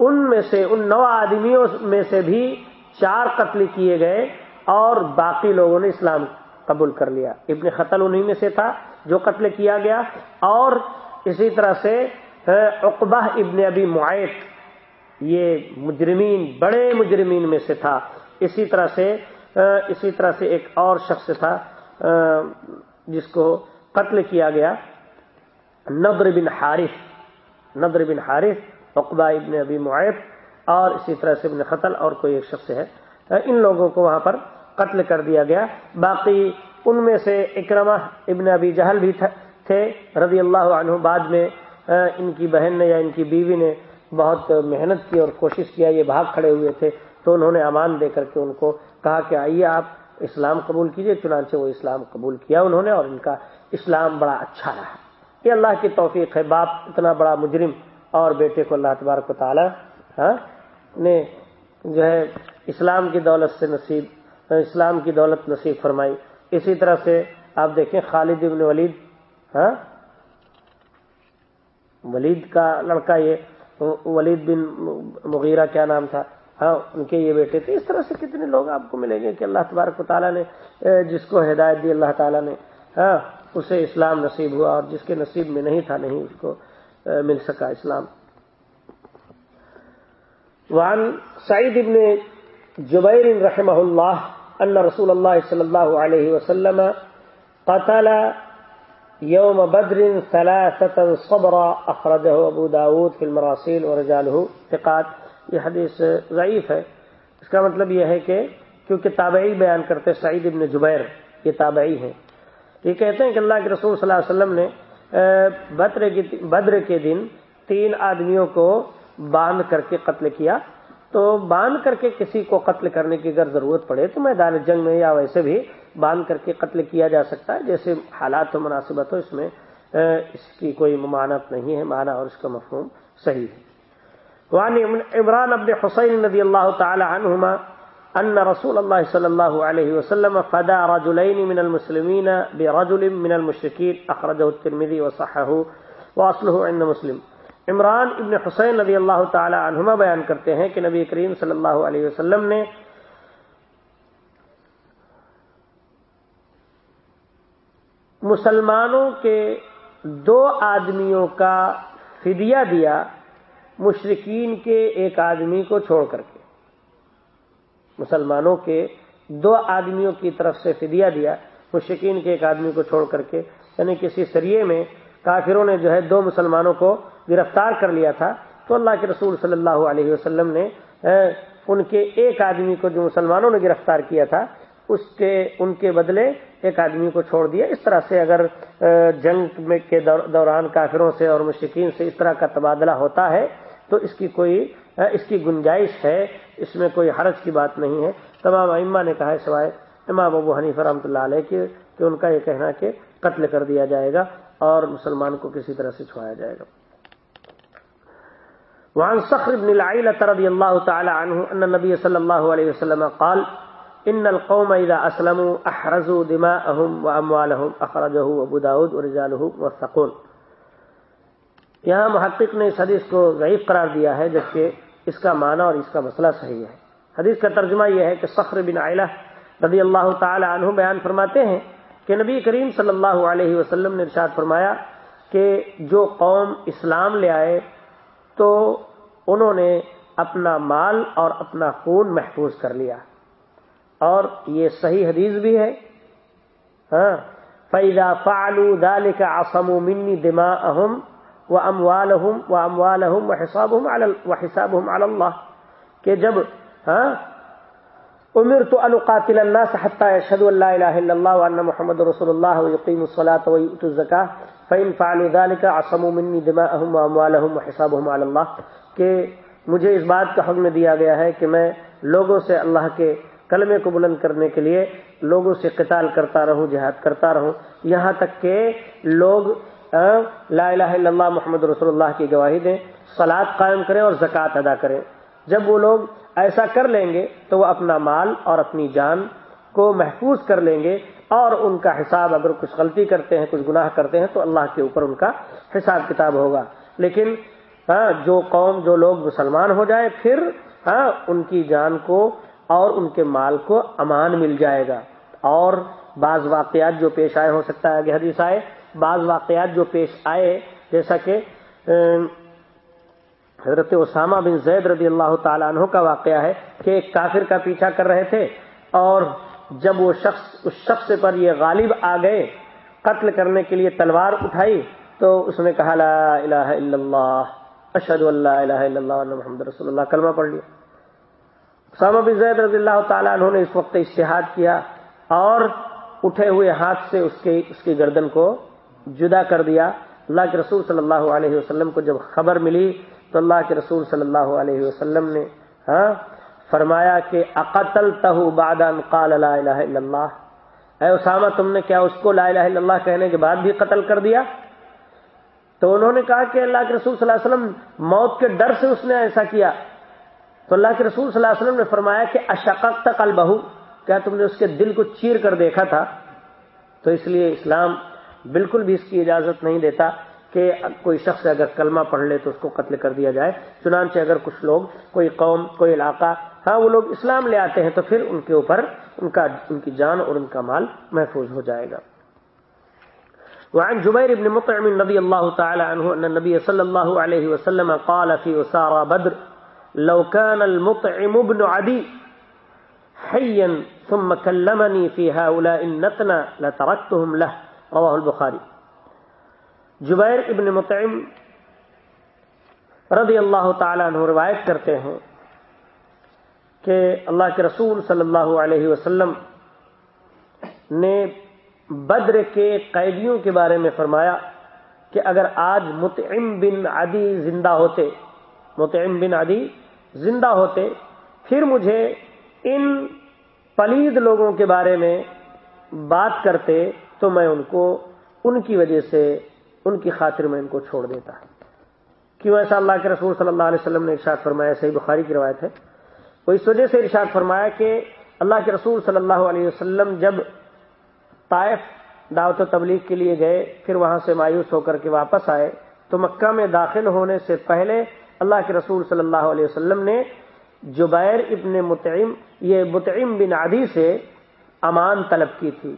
ان میں سے، ان نو آدمیوں میں سے بھی چار قتل کیے گئے اور باقی لوگوں نے اسلام قبول کر لیا۔ ابن قتل انہی میں سے تھا۔ جو قتل کیا گیا اور اسی طرح سے اقبہ ابن ابی معیت، یہ مجرمین، بڑے مجرمین میں سے تھا۔ اسی طرح سے اسی طرح سے ایک اور شخص تھا جس کو قتل کیا گیا نبر بن حارث نبر بن حارث اقبا ابن ابی معیب اور اسی طرح سے ابن قتل اور کوئی ایک شخص ہے۔ ان لوگوں کو وہاں پر قتل کر دیا گیا۔ باقی ان میں سے اکرما ابن ابی جہل بھی تھے رضی اللہ عنہ بعد میں ان کی بہن نے یا ان کی بیوی نے بہت محنت کی اور کوشش کیا، یہ بھاگ کھڑے ہوئے تھے، تو انہوں نے امان دے کر کے ان کو کہا کہ آئیے آپ اسلام قبول کیجیے، چنانچہ وہ اسلام قبول کیا انہوں نے اور ان کا اسلام بڑا اچھا رہا۔ یہ اللہ کی توفیق ہے، باپ اتنا بڑا مجرم اور بیٹے کو اللہ تبارک و تعالی ہاں نے جو ہے اسلام کی دولت سے نصیب اسلام کی دولت نصیب فرمائی۔ اسی طرح سے آپ دیکھیں خالد ابن ولید ہاں؟ ولید کا لڑکا یہ، ولید بن مغیرہ کیا نام تھا؟ ہاں ان کے یہ بیٹے تھے۔ اس طرح سے کتنے لوگ آپ کو ملیں گے کہ اللہ تبارک و تعالیٰ نے جس کو ہدایت دی اللہ تعالیٰ نے ہاں اسے اسلام نصیب ہوا اور جس کے نصیب میں نہیں تھا، نہیں اس کو مل سکا اسلام۔ وعن سعید ابن جبیر رحمہ اللہ ان رسول اللہ صلی اللہ علیہ وسلم قتل يوم بدر ثلاثة صبرا أخرجه أبو داود في المراسيل ورجاله ثقات. یہ حدیث ضعیف ہے۔ اس کا مطلب یہ ہے کہ کیونکہ تابعی بیان کرتے سعید ابن جبیر، یہ تابعی ہیں۔ یہ کہتے ہیں کہ اللہ کے رسول صلی اللہ علیہ وسلم نے بدر کے دن تین آدمیوں کو باندھ کر کے قتل کیا۔ تو باندھ کر کے کسی کو قتل کرنے کی اگر ضرورت پڑے تو میدان جنگ میں یا ویسے بھی باندھ کر کے قتل کیا جا سکتا ہے، جیسے حالات و مناسبت ہو، اس میں اس کی کوئی ممانت نہیں ہے، معنی اور اس کا مفہوم صحیح ہے۔ وعن عمران ابن حسين رضي الله تعالى عنهما أن رسول الله صلى الله عليه وسلم فدى رجلين من المسلمين برجل من المشركين أخرجه الترمذي وصحه وأصله عند مسلم۔ عمران ابن حسین رضی اللہ تعالی عنہما بیان کرتے ہیں کہ نبی کریم صلی اللہ علیہ وسلم نے مسلمانوں کے دو آدمیوں کا فدیہ دیا مشرقین کے ایک آدمی کو چھوڑ کر کے۔ مسلمانوں کے دو آدمیوں کی طرف سے فدیہ دیا مشرقین کے ایک آدمی کو چھوڑ کر کے یعنی کسی سریے میں کافروں نے جو ہے دو مسلمانوں کو گرفتار کر لیا تھا، تو اللہ کے رسول صلی اللہ علیہ وسلم نے ان کے ایک آدمی کو جو مسلمانوں نے گرفتار کیا تھا، اس کے، ان کے بدلے ایک آدمی کو چھوڑ دیا۔ اس طرح سے اگر جنگ میں کے دوران کافروں سے اور مشکین سے اس طرح کا تبادلہ ہوتا ہے، تو اس کی کوئی اس کی گنجائش ہے، اس میں کوئی حرج کی بات نہیں ہے۔ تمام ائمہ نے کہا ہے سوائے امام ابو حنیف رحمۃ اللہ علیہ کے، کہ ان کا یہ کہنا کہ قتل کر دیا جائے گا۔ اور مسلمان کو کسی طرح سے چھوڑایا جائے گا۔ وعن صخر بن العيلة رضي الله تعالى عنه أن النبي صلى الله عليه وسلم قال إن القوم إذا أسلموا أحرزوا دماءهم وأموالهم أخرجه أبو داود ورجاله موثقون یہاں محقق نے اس حدیث کو ضعیف قرار دیا ہے، جبکہ اس کا معنی اور اس کا مسئلہ صحیح ہے۔ حدیث کا ترجمہ یہ ہے کہ صخر بن عائلہ رضی اللہ تعالی عنہ بیان فرماتے ہیں کہ نبی کریم صلی اللہ علیہ وسلم نے ارشاد فرمایا کہ جو قوم اسلام لے آئے تو انہوں نے اپنا مال اور اپنا خون محفوظ کر لیا۔ اور یہ صحیح حدیث بھی ہے۔ ہاں۔ فیضا فعلو دال کا آسم و منی دما اہم و اموال و اموال کہ جب ہاں امر تو القاتل اللہ صحت شد اللہ الہ الا اللہ وان محمد رسول اللہ یقیم الصلاۃ ویؤت الزکاۃ فإن فعلوا ذلك عصموا مني دماءهم واموالهم وحسابهم على الله. کہ مجھے اس بات کا حکم دیا گیا ہے کہ میں لوگوں سے اللہ کے کلمے کو بلند کرنے کے لیے لوگوں سے قتال کرتا رہوں، جہاد کرتا رہوں۔ یہاں تک کہ لوگ لا الہ الا اللہ محمد رسول اللہ کی گواہی دیں سلاد قائم کریں اور زکوٰۃ ادا کریں۔ جب وہ لوگ ایسا کر لیں گے تو وہ اپنا مال اور اپنی جان کو محفوظ کر لیں گے اور ان کا حساب اگر کچھ غلطی کرتے ہیں، کچھ گناہ کرتے ہیں، تو اللہ کے اوپر ان کا حساب کتاب ہوگا۔ لیکن ہاں جو قوم، جو لوگ مسلمان ہو جائے، پھر ہاں ان کی جان کو اور ان کے مال کو امان مل جائے گا۔ اور بعض واقعات جو پیش آئے، ہو سکتا ہے آگے حدیث آئے، بعض واقعات جو پیش آئے، جیسا کہ حضرت اسامہ بن زید رضی اللہ تعالیٰ عنہ کا واقعہ ہے کہ ایک کافر کا پیچھا کر رہے تھے اور جب وہ شخص، اس شخص پر یہ غالب آ گئے، قتل کرنے کے لیے تلوار اٹھائی تو اس نے کہا، لا الہ الا اللہ اشد اللہ الہ الا اللہ محمد رسول اللہ۔ کلمہ پڑھ لیا۔ اسامہ بن زید رضی اللہ تعالیٰ عنہ نے اس وقت اشتہاد کیا اور اٹھے ہوئے ہاتھ سے اس کے، اس کی گردن کو جدا کر دیا۔ اللہ کے رسول صلی اللہ علیہ وسلم کو جب خبر ملی تو اللہ کے رسول صلی اللہ علیہ وسلم نے ہاں فرمایا کہ اقتل تہ بادن قال لا الہ الا اللہ۔ اے اسامہ، تم نے کیا اس کو لا الہ الا اللہ کہنے کے بعد بھی قتل کر دیا؟ تو انہوں نے کہا کہ اللہ کے رسول صلی اللہ علیہ وسلم موت کے ڈر سے اس نے ایسا کیا۔ تو اللہ کے رسول صلی اللہ علیہ وسلم نے فرمایا کہ اشقت تک البہو کیا تم نے اس کے دل کو چیر کر دیکھا تھا؟ تو اس لیے اسلام بالکل بھی اس کی اجازت نہیں دیتا۔ کہ کوئی شخص اگر کلمہ پڑھ لے تو اس کو قتل کر دیا جائے۔ چنانچہ اگر کچھ لوگ، کوئی قوم، کوئی علاقہ ہاں وہ لوگ اسلام لے آتے ہیں تو پھر ان کے اوپر ان کا، ان کی جان اور ان کا مال محفوظ ہو جائے گا۔ وعن جبير بن مطعم رضي الله تعالى عنه أن النبي صلى الله عليه وسلم قال في أسارى بدر، لو كان المطعم ابن عدي حيا ثم كلمني في هؤلاء النتنى لتركتهم له رواه البخاري جبیر ابن مطعم رضی اللہ تعالیٰ عنہ روایت کرتے ہیں کہ اللہ کے رسول صلی اللہ علیہ وسلم نے بدر کے قیدیوں کے بارے میں فرمایا کہ اگر آج متعم بن عدی زندہ ہوتے متعم بن عدی زندہ ہوتے، پھر مجھے ان پلید لوگوں کے بارے میں بات کرتے تو میں ان کو، ان کی وجہ سے ان کی خاطر میں ان کو چھوڑ دیتا کیوں ایسا اللہ کے رسول صلی اللہ علیہ وسلم نے ارشاد فرمایا؟ صحیح بخاری کی روایت ہے۔ وہ اس وجہ سے ارشاد فرمایا کہ اللہ کے رسول صلی اللہ علیہ وسلم جب طائف دعوت و تبلیغ کے لیے گئے، پھر وہاں سے مایوس ہو کر کے واپس آئے، تو مکہ میں داخل ہونے سے پہلے اللہ کے رسول صلی اللہ علیہ وسلم نے جبیر ابن متعم یہ متعم بن عدی سے امان طلب کی تھی۔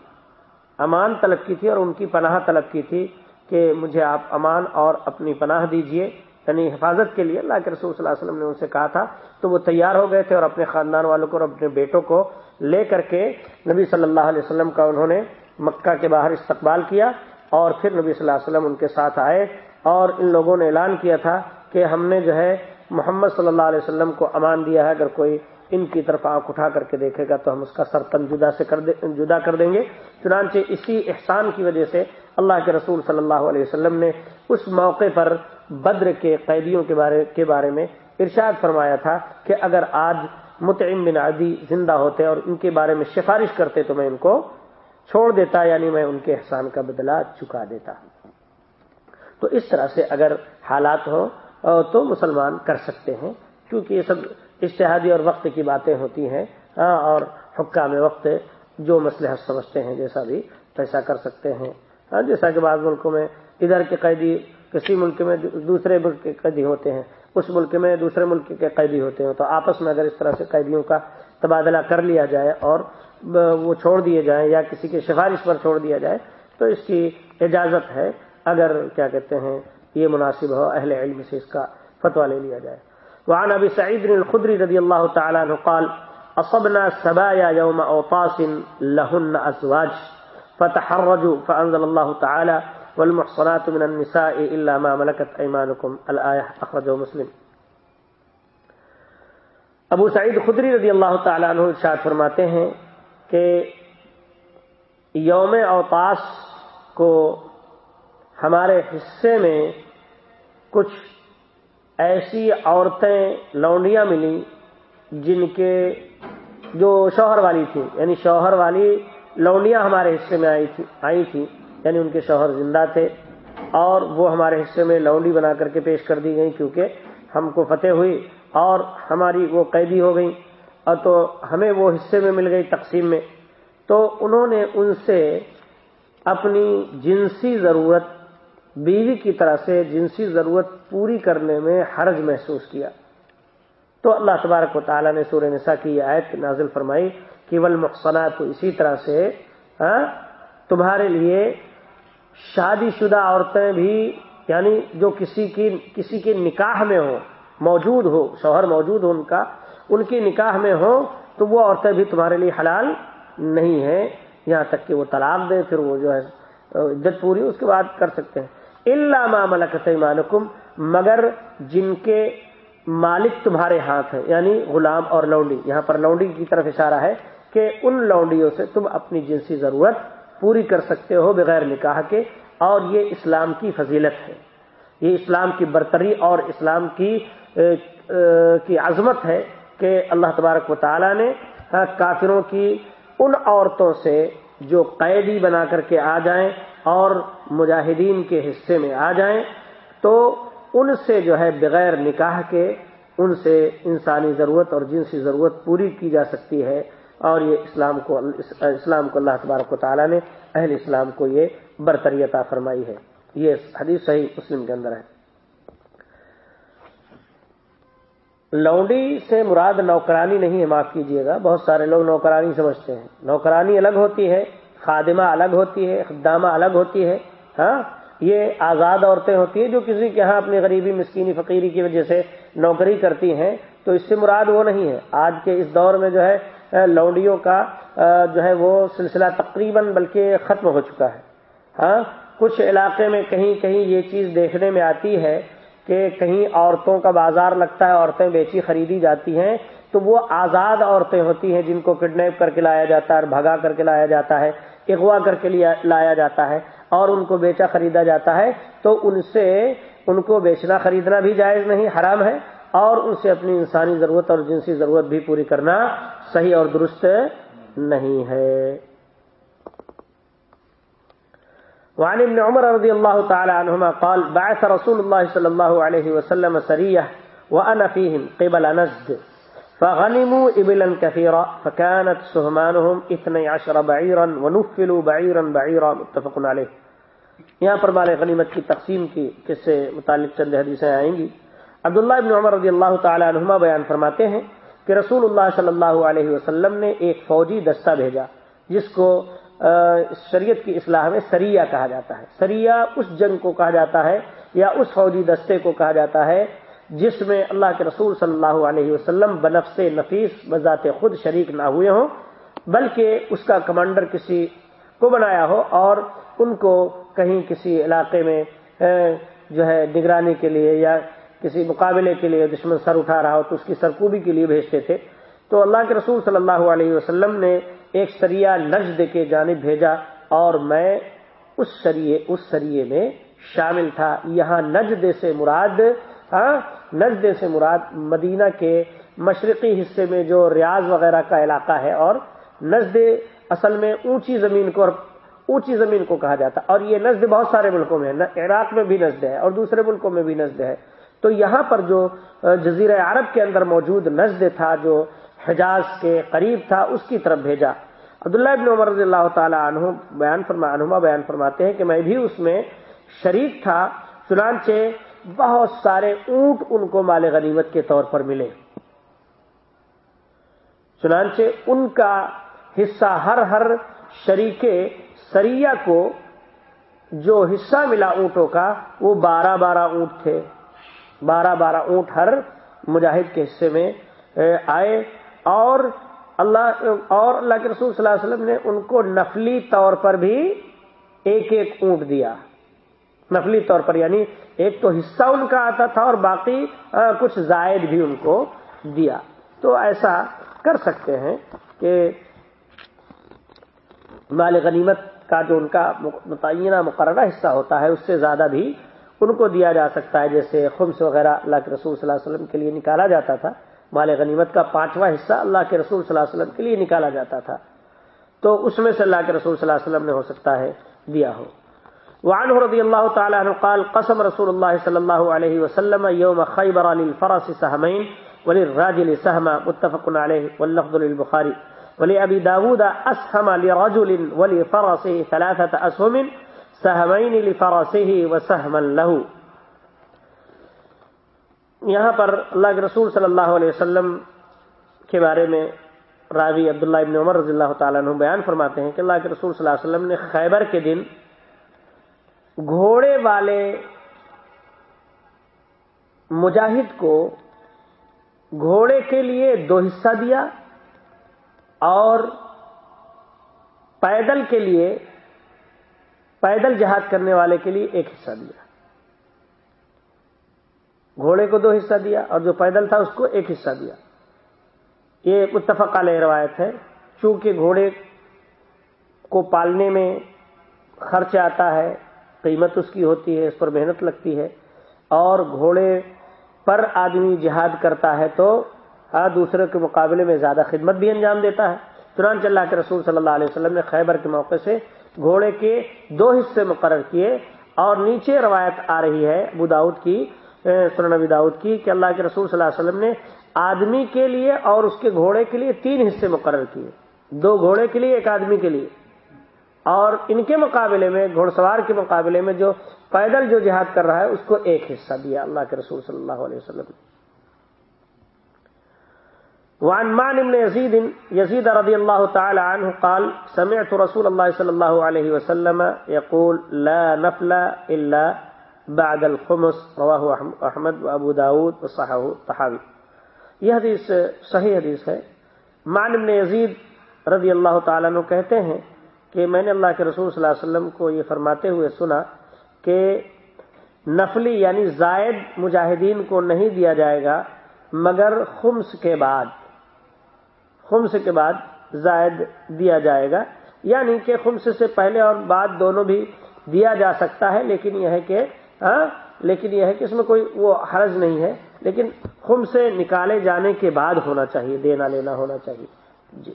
امان طلب کی تھی اور ان کی پناہ طلب کی تھی۔ کہ مجھے آپ امان اور اپنی پناہ دیجیے یعنی حفاظت کے لیے۔ اللہ کے رسول صلی اللہ علیہ وسلم نے ان سے کہا تھا۔ تو وہ تیار ہو گئے تھے اور اپنے خاندان والوں کو اور اپنے بیٹوں کو لے کر کے نبی صلی اللہ علیہ وسلم کا انہوں نے مکہ کے باہر استقبال کیا اور پھر نبی صلی اللہ علیہ وسلم ان کے ساتھ آئے اور ان لوگوں نے اعلان کیا تھا کہ ہم نے جو ہے محمد صلی اللہ علیہ وسلم کو امان دیا ہے۔ اگر کوئی ان کی طرف آنکھ اٹھا کر کے دیکھے گا تو ہم اس کا سر تن جدا سے کر دے جدا کر دیں گے۔ چنانچہ اسی احسان کی وجہ سے اللہ کے رسول صلی اللہ علیہ وسلم نے اس موقع پر بدر کے قیدیوں کے بارے کے بارے میں ارشاد فرمایا تھا کہ اگر آج متعم بن عدی زندہ ہوتے اور ان کے بارے میں سفارش کرتے تو میں ان کو چھوڑ دیتا یعنی میں ان کے احسان کا بدلہ چکا دیتا۔ تو اس طرح سے اگر حالات ہوں، تو مسلمان کر سکتے ہیں، کیونکہ یہ سب اشتہادی اور وقت کی باتیں ہوتی ہیں ہاں اور حکام وقت جو مسئلہ سمجھتے ہیں، جیسا بھی ایسا کر سکتے ہیں۔ ہاں جیسا کہ بعض ملکوں میں ادھر کے قیدی، کسی ملک میں دوسرے ملک کے قیدی ہوتے ہیں، اس ملک میں دوسرے ملک کے قیدی ہوتے ہیں، تو آپس میں اگر اس طرح سے قیدیوں کا تبادلہ کر لیا جائے اور وہ چھوڑ دیے جائیں یا کسی کی سفارش پر چھوڑ دیا جائے، تو اس کی اجازت ہے، اگر کیا کہتے ہیں، یہ مناسب ہو، اہل علم سے اس کا فتوا لے لیا جائے۔ وعن ابي سعيد الخدري رضي الله تعالى عنه قال اصبنا سبايا يوم اوطاس لهن ازواج فتحرجوا فانزل الله تعالى، والمحصنات من النساء الا ما ملكت ايمانكم الايه اخرجه مسلم. ابو سعید خدری رضی اللہ تعالیٰ عنہ ارشاد فرماتے ہیں کہ یوم اوتاس کو ہمارے حصے میں کچھ ایسی عورتیں لونڈیاں ملی جن کے جو شوہر والی تھی یعنی شوہر والی لونڈیاں ہمارے حصے میں آئی تھی آئی تھی یعنی ان کے شوہر زندہ تھے اور وہ ہمارے حصے میں لونڈی بنا کر کے پیش کر دی گئی کیونکہ ہم کو فتح ہوئی اور ہماری وہ قیدی ہو گئی اور تو ہمیں وہ حصے میں مل گئی تقسیم میں۔ تو انہوں نے ان سے اپنی جنسی ضرورت بیوی کی طرح سے جنسی ضرورت پوری کرنے میں حرج محسوس کیا۔ تو اللہ تبارک و تعالیٰ نے سورہ نساء کی یہ آیت نازل فرمائی کہ ول مقصنات اسی طرح سے تمہارے لیے شادی شدہ عورتیں بھی یعنی جو کسی کی، کسی کے نکاح میں ہوں، موجود ہو، شوہر موجود ہو ان کا، ان کی نکاح میں ہو تو وہ عورتیں بھی تمہارے لیے حلال نہیں ہیں۔ یہاں تک کہ وہ طلاق دیں، پھر وہ جو ہے عزت پوری اس کے بعد کر سکتے ہیں۔ اللہ ما ملکت ایمانکم، مگر جن کے مالک تمہارے ہاتھ ہیں یعنی غلام اور لونڈی۔ یہاں پر لونڈی کی طرف اشارہ ہے کہ ان لونڈیوں سے تم اپنی جنسی ضرورت پوری کر سکتے ہو بغیر نکاح کے، اور یہ اسلام کی فضیلت ہے۔ یہ اسلام کی برتری اور اسلام کی کی عظمت ہے کہ اللہ تبارک و تعالی نے کافروں کی ان عورتوں سے جو قیدی بنا کر کے آ جائیں اور مجاہدین کے حصے میں آ جائیں تو ان سے جو ہے بغیر نکاح کے ان سے انسانی ضرورت اور جنسی ضرورت پوری کی جا سکتی ہے اور یہ اسلام کو اسلام کو اللہ تبارک و تعالیٰ نے اہل اسلام کو یہ برتری عطا فرمائی ہے۔ یہ حدیث صحیح مسلم کے اندر ہے۔ لونڈی سے مراد نوکرانی نہیں ہے، معاف کیجیے گا، بہت سارے لوگ نوکرانی سمجھتے ہیں۔ نوکرانی الگ ہوتی ہے خادمہ الگ ہوتی ہے، خدامہ الگ ہوتی ہے ہاں؟ یہ آزاد عورتیں ہوتی ہیں جو کسی کے یہاں اپنی غریبی، مسکینی، فقیری کی وجہ سے نوکری کرتی ہیں، تو اس سے مراد وہ نہیں ہے۔ آج کے اس دور میں جو ہے لونڈیوں کا جو ہے وہ سلسلہ تقریباً بلکہ ختم ہو چکا ہے۔ ہاں؟ کچھ علاقے میں کہیں کہیں یہ چیز دیکھنے میں آتی ہے کہ کہیں عورتوں کا بازار لگتا ہے، عورتیں بیچی خریدی جاتی ہیں، تو وہ آزاد عورتیں ہوتی ہیں جن کو کڈنیپ کر کے لایا جاتا ہے اور بھگا کر کے لایا جاتا ہے۔ اغوا کر کے لیا لایا جاتا ہے اور ان کو بیچا خریدا جاتا ہے، تو ان سے ان کو بیچنا خریدنا بھی جائز نہیں، حرام ہے۔ اور ان سے اپنی انسانی ضرورت اور جنسی ضرورت بھی پوری کرنا صحیح اور درست نہیں ہے۔ وعن ابن عمر رضي الله تعالى عنهما قال، بعث رسول الله صلى الله عليه وسلم سرية وأنا فيهم قبل نزد۔ فغنموا إبلا كثيرا فكانت سهمانهم اثني عشر بعيرا ونفلوا بعيرا بعيرا متفق عليه. یہاں پر مال غنیمت کی تقسیم کی کس سے متعلق چند حدیثیں آئیں گی. عبداللہ ابن عمر رضی اللہ تعالی عنہما بیان فرماتے ہیں کہ رسول اللہ صلی اللہ علیہ وسلم نے ایک فوجی دستہ بھیجا، جس کو شریعت کی اصلاح میں سریا کہا جاتا ہے. سریا اس جنگ کو کہا جاتا ہے یا اس فوجی دستے کو کہا جاتا ہے جس میں اللہ کے رسول صلی اللہ علیہ وسلم بنفس نفیس بذات خود شریک نہ ہوئے ہوں، بلکہ اس کا کمانڈر کسی کو بنایا ہو اور ان کو کہیں کسی علاقے میں جو ہے، نگرانی کے لیے یا کسی مقابلے کے لیے دشمن سر اٹھا رہا ہو تو اس کی سرکوبی کے لیے بھیجتے تھے۔ تو اللہ کے رسول صلی اللہ علیہ وسلم نے ایک سریا نجد کے جانب بھیجا اور میں اس سریے اس سریے میں شامل تھا۔ یہاں نجد سے مراد ہاں نجد سے مراد مدینہ کے مشرقی حصے میں جو ریاض وغیرہ کا علاقہ ہے اور نزد اصل میں اونچی زمین کو اونچی زمین کو کہا جاتا اور یہ نزد بہت سارے ملکوں میں ہے عراق میں بھی نزد ہے اور دوسرے ملکوں میں بھی نزد ہے۔ تو یہاں پر جو جزیرہ عرب کے اندر موجود نزد تھا، جو حجاز کے قریب تھا، اس کی طرف بھیجا۔ عبداللہ ابن عمر رضی اللہ تعالی عنہ بیان فرما عنہما بیان فرماتے ہیں کہ میں بھی اس میں شریک تھا، چنانچہ بہت سارے اونٹ ان کو مال غنیمت کے طور پر ملے۔ چنانچہ ان کا حصہ ہر ہر شریک سریا کو جو حصہ ملا اونٹوں کا، وہ بارہ بارہ اونٹ تھے۔ بارہ بارہ اونٹ ہر مجاہد کے حصے میں آئے۔ اور اللہ اور اللہ کے رسول صلی اللہ علیہ وسلم نے ان کو نفلی طور پر بھی ایک ایک اونٹ دیا۔ نفلی طور پر یعنی ایک تو حصہ ان کا آتا تھا اور باقی کچھ زائد بھی ان کو دیا۔ تو ایسا کر سکتے ہیں کہ مال غنیمت کا جو ان کا متعینہ، مقررہ حصہ ہوتا ہے، اس سے زیادہ بھی ان کو دیا جا سکتا ہے۔ جیسے خمس وغیرہ اللہ کے رسول صلی اللہ علیہ وسلم کے لیے نکالا جاتا تھا۔ مال غنیمت کا پانچواں حصہ اللہ کے رسول صلی اللہ علیہ وسلم کے لیے نکالا جاتا تھا۔ تو اس میں سے اللہ کے رسول صلی اللہ علیہ وسلم نے ہو سکتا ہے، دیا ہو۔ وعنه رضي الله تعالى عنه قال، قسم رسول الله صلى الله عليه وسلم يوم خيبر للفرس سهمين وللراجل سهما، متفق عليه، واللفظ للبخاري. ولأبي داود أسهم لرجل ولفرسه ثلاثة أسهم سهمين لفرسه وسهما له. یہاں پر اللہ کے رسول صلی اللہ علیہ وسلم کے بارے میں راوی عبداللہ ابن عمر رضی اللہ تعالیٰ عنہ بیان فرماتے ہیں کہ اللہ کے رسول صلی اللہ علیہ وسلم نے خیبر کے دن گھوڑے والے مجاہد کو گھوڑے کے لیے دو حصہ دیا اور پیدل کے لیے پیدل جہاد کرنے والے کے لیے ایک حصہ دیا۔ گھوڑے کو دو حصہ دیا اور جو پیدل تھا اس کو ایک حصہ دیا۔ یہ متفق علیہ روایت ہے۔ چونکہ گھوڑے کو پالنے میں خرچ آتا ہے قیمت اس کی ہوتی ہے، اس پر محنت لگتی ہے۔ اور گھوڑے پر آدمی جہاد کرتا ہے تو دوسرے کے مقابلے میں زیادہ خدمت بھی انجام دیتا ہے۔ چنانچہ اللہ کے رسول صلی اللہ علیہ وسلم نے خیبر کے موقع سے گھوڑے کے دو حصے مقرر کیے۔ اور نیچے روایت آ رہی ہے ابو داود کی سنبی داود کی، کہ اللہ کے رسول صلی اللہ علیہ وسلم نے آدمی کے لیے اور اس کے گھوڑے کے لیے تین حصے مقرر کیے۔ دو گھوڑے کے لیے، ایک آدمی کے لیے۔ اور ان کے مقابلے میں گھوڑ سوار کے مقابلے میں جو پیدل جو جہاد کر رہا ہے، اس کو ایک حصہ دیا اللہ کے رسول صلی اللہ علیہ وسلم نے۔ وعن مان ابن يزيد يزيد رضي الله تعالى عنه قال، سمعت رسول الله صلى الله عليه وسلم يقول لا نفل إلا بعد الخمس، رواه احمد وابو داود وصححه طحاوي یہ حدیث، صحیح حدیث ہے۔ مان ابن یزید رضی اللہ تعالیٰ عنہ کہتے ہیں کہ میں نے اللہ کے رسول صلی اللہ علیہ وسلم کو یہ فرماتے ہوئے سنا کہ نفلی یعنی زائد مجاہدین کو نہیں دیا جائے گا، مگر خمس کے بعد، خمس کے بعد زائد دیا جائے گا۔ یعنی کہ خمس سے پہلے اور بعد دونوں بھی دیا جا سکتا ہے، لیکن یہ ہے کہ ہاں لیکن یہ ہے کہ اس میں کوئی وہ حرج نہیں ہے۔ لیکن خم سے نکالے جانے کے بعد ہونا چاہیے، دینا لینا ہونا چاہیے۔ جی۔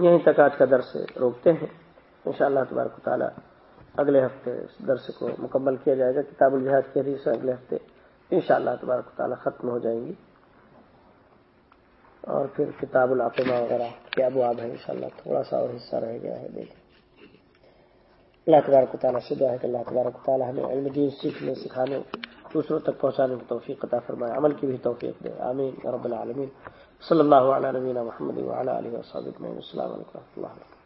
یہیں تک آج کا درس روکتے ہیں۔ ان شاء اللہ تبارک تعالیٰ اگلے ہفتے اس درس کو مکمل کیا جائے گا۔ کتاب الجہاد کی حدیث اگلے ہفتے ان شاء اللہ تبارک تعالیٰ ختم ہو جائیں گی۔ اور پھر کتاب العقمہ وغیرہ کیا ابواب ہے ان شاء اللہ تھوڑا سا اور حصہ رہ گیا ہے، دیکھیں۔ اللہ تبارک تعالیٰ سے دعا ہے کہ اللہ تبارک تعالیٰ ہمیں علم دین سیکھنے، سکھانے، دوسروں تک پہنچانے کی توفیق عطا فرمائے، عمل کی بھی توفیق دے۔ آمین رب العالمین۔ صلی اللہ علیہ نبینا محمد وعلی علیہ وسلم السلام علیکم و رحمۃ اللہ